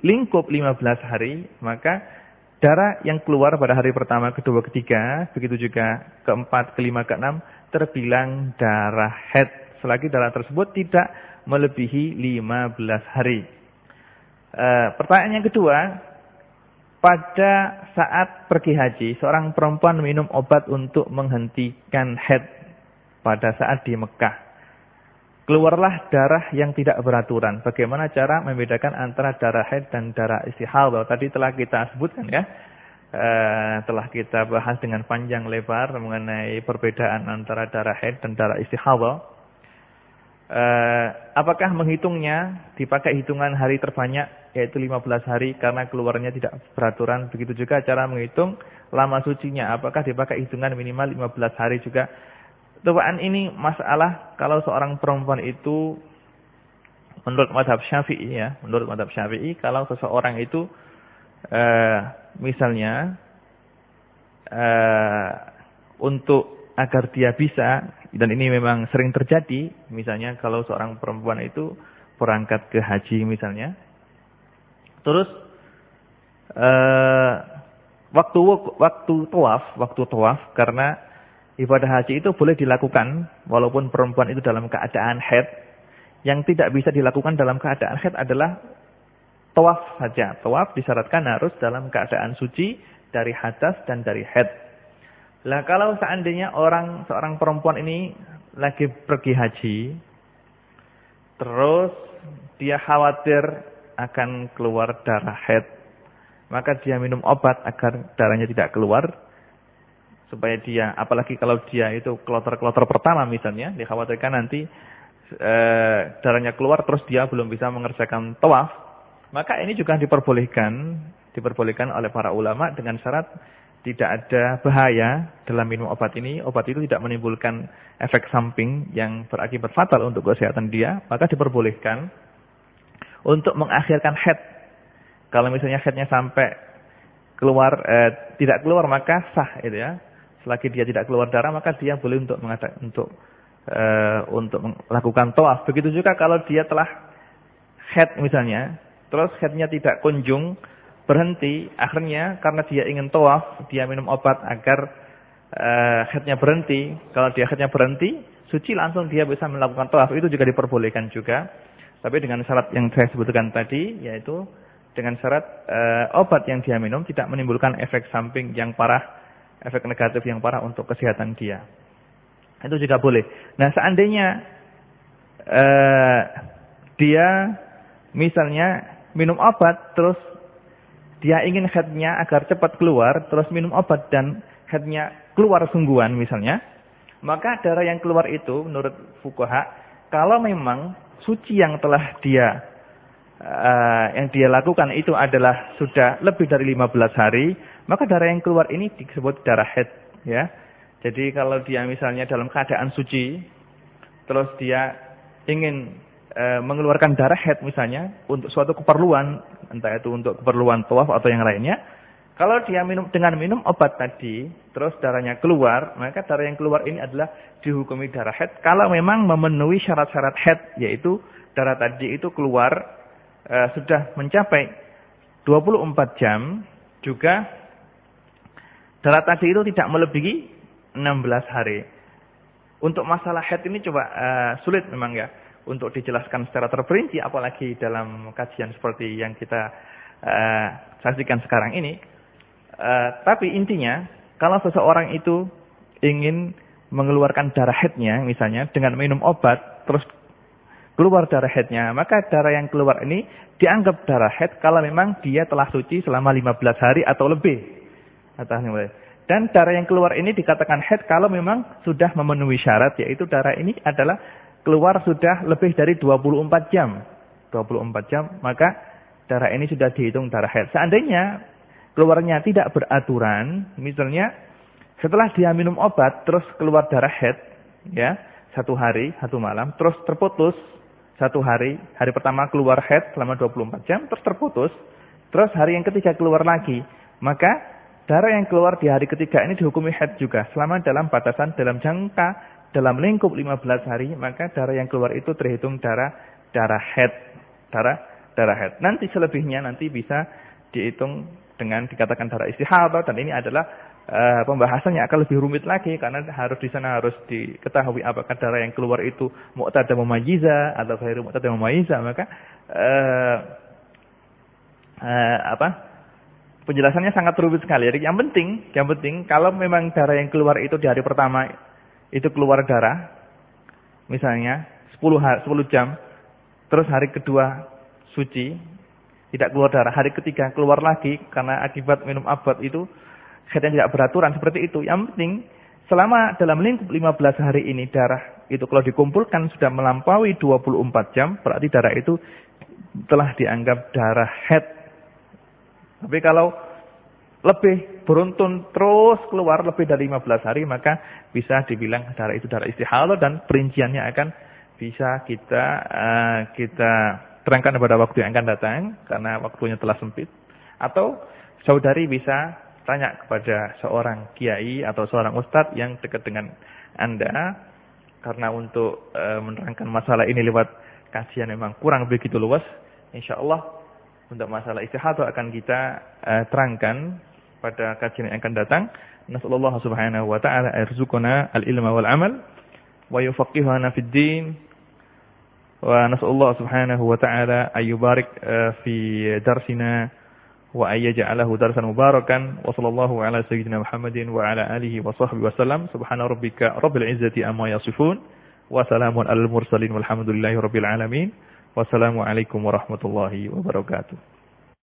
lingkup 15 hari, maka darah yang keluar pada hari pertama, kedua, ketiga, begitu juga keempat, kelima, keenam, terbilang darah head. Selagi darah tersebut tidak melebihi 15 hari. E, pertanyaan yang kedua, pada saat pergi haji, seorang perempuan minum obat untuk menghentikan head pada saat di Mekah. Keluarlah darah yang tidak beraturan. Bagaimana cara membedakan antara darah head dan darah istihadah? Tadi telah kita sebutkan ya. E, telah kita bahas dengan panjang lebar mengenai perbedaan antara darah head dan darah istihadah. Uh, apakah menghitungnya dipakai hitungan hari terbanyak yaitu 15 hari karena keluarnya tidak beraturan. Begitu juga cara menghitung lama sucinya. Apakah dipakai hitungan minimal 15 hari juga. Tebaan ini masalah kalau seorang perempuan itu menurut madhab syafi'i ya. Menurut madhab syafi'i kalau seseorang itu uh, misalnya uh, untuk agar dia bisa dan ini memang sering terjadi, misalnya kalau seorang perempuan itu berangkat ke haji misalnya, terus uh, waktu waktu tawaf, waktu tawaf karena ibadah haji itu boleh dilakukan walaupun perempuan itu dalam keadaan head, yang tidak bisa dilakukan dalam keadaan head adalah tawaf saja. Tawaf disyaratkan harus dalam keadaan suci dari hadas dan dari head. Lah kalau seandainya orang seorang perempuan ini lagi pergi haji, terus dia khawatir akan keluar darah head, maka dia minum obat agar darahnya tidak keluar, supaya dia, apalagi kalau dia itu kloter-kloter pertama misalnya, dikhawatirkan nanti e, darahnya keluar terus dia belum bisa mengerjakan tawaf, maka ini juga diperbolehkan, diperbolehkan oleh para ulama dengan syarat tidak ada bahaya dalam minum obat ini, obat itu tidak menimbulkan efek samping yang berakibat fatal untuk kesehatan dia, maka diperbolehkan untuk mengakhirkan head. Kalau misalnya headnya sampai keluar eh, tidak keluar maka sah itu ya. Selagi dia tidak keluar darah maka dia boleh untuk untuk eh, untuk melakukan toaf. Begitu juga kalau dia telah head misalnya, terus headnya tidak kunjung berhenti, akhirnya karena dia ingin tawaf, dia minum obat agar uh, headnya berhenti. Kalau dia headnya berhenti, suci langsung dia bisa melakukan tawaf. Itu juga diperbolehkan juga. Tapi dengan syarat yang saya sebutkan tadi, yaitu dengan syarat uh, obat yang dia minum tidak menimbulkan efek samping yang parah, efek negatif yang parah untuk kesehatan dia. Itu juga boleh. Nah seandainya uh, dia misalnya minum obat terus dia ingin headnya agar cepat keluar, terus minum obat dan headnya keluar sungguhan misalnya, maka darah yang keluar itu menurut fukuha, kalau memang suci yang telah dia uh, yang dia lakukan itu adalah sudah lebih dari 15 hari, maka darah yang keluar ini disebut darah head ya. Jadi kalau dia misalnya dalam keadaan suci, terus dia ingin e, mengeluarkan darah head misalnya untuk suatu keperluan, entah itu untuk keperluan tawaf atau yang lainnya, kalau dia minum dengan minum obat tadi, terus darahnya keluar, maka darah yang keluar ini adalah dihukumi darah head kalau memang memenuhi syarat-syarat head yaitu darah tadi itu keluar e, sudah mencapai 24 jam juga darah tadi itu tidak melebihi 16 hari. Untuk masalah head ini coba uh, sulit memang ya untuk dijelaskan secara terperinci apalagi dalam kajian seperti yang kita uh, saksikan sekarang ini. Uh, tapi intinya kalau seseorang itu ingin mengeluarkan darah headnya misalnya dengan minum obat terus keluar darah headnya maka darah yang keluar ini dianggap darah head kalau memang dia telah suci selama 15 hari atau lebih. Dan darah yang keluar ini dikatakan head kalau memang sudah memenuhi syarat yaitu darah ini adalah keluar sudah lebih dari 24 jam. 24 jam, maka darah ini sudah dihitung darah haid. Seandainya keluarnya tidak beraturan, misalnya setelah dia minum obat terus keluar darah haid, ya, satu hari, satu malam, terus terputus satu hari, hari pertama keluar haid selama 24 jam, terus terputus, terus hari yang ketiga keluar lagi, maka darah yang keluar di hari ketiga ini dihukumi haid juga, selama dalam batasan, dalam jangka dalam lingkup 15 hari, maka darah yang keluar itu terhitung darah darah head. Darah darah head. Nanti selebihnya nanti bisa dihitung dengan dikatakan darah istihadah dan ini adalah uh, pembahasannya akan lebih rumit lagi karena harus di sana harus diketahui apakah darah yang keluar itu mu'tada memajiza atau khairu mu'tada memajiza maka uh, uh, apa penjelasannya sangat rumit sekali. Jadi yang penting, yang penting kalau memang darah yang keluar itu di hari pertama itu keluar darah misalnya 10 hari, 10 jam terus hari kedua suci tidak keluar darah, hari ketiga keluar lagi karena akibat minum abad itu haid tidak beraturan seperti itu. Yang penting selama dalam lingkup 15 hari ini darah itu kalau dikumpulkan sudah melampaui 24 jam, berarti darah itu telah dianggap darah head. Tapi kalau lebih beruntun terus keluar lebih dari 15 hari maka bisa dibilang darah itu darah istihalah dan perinciannya akan bisa kita uh, kita terangkan pada waktu yang akan datang karena waktunya telah sempit atau saudari bisa tanya kepada seorang kiai atau seorang ustadz yang dekat dengan Anda karena untuk e, menerangkan masalah ini lewat kajian memang kurang begitu luas. Insyaallah untuk masalah istihadah akan kita e, terangkan pada kajian yang akan datang. Nasallallahu subhanahu wa ta'ala arzuqana al-ilma wal amal wa yufaqihana fid din wa nasallallahu subhanahu wa ta'ala ayyubarik e, fi darsina وأن يجعله درسا مباركا. وصلى الله على سيدنا محمد وعلى آله وصحبه وسلم. سبحان ربك رب العزة أما يصفون. وسلام على المرسلين والحمد لله رب العالمين. والسلام عليكم ورحمة الله وبركاته.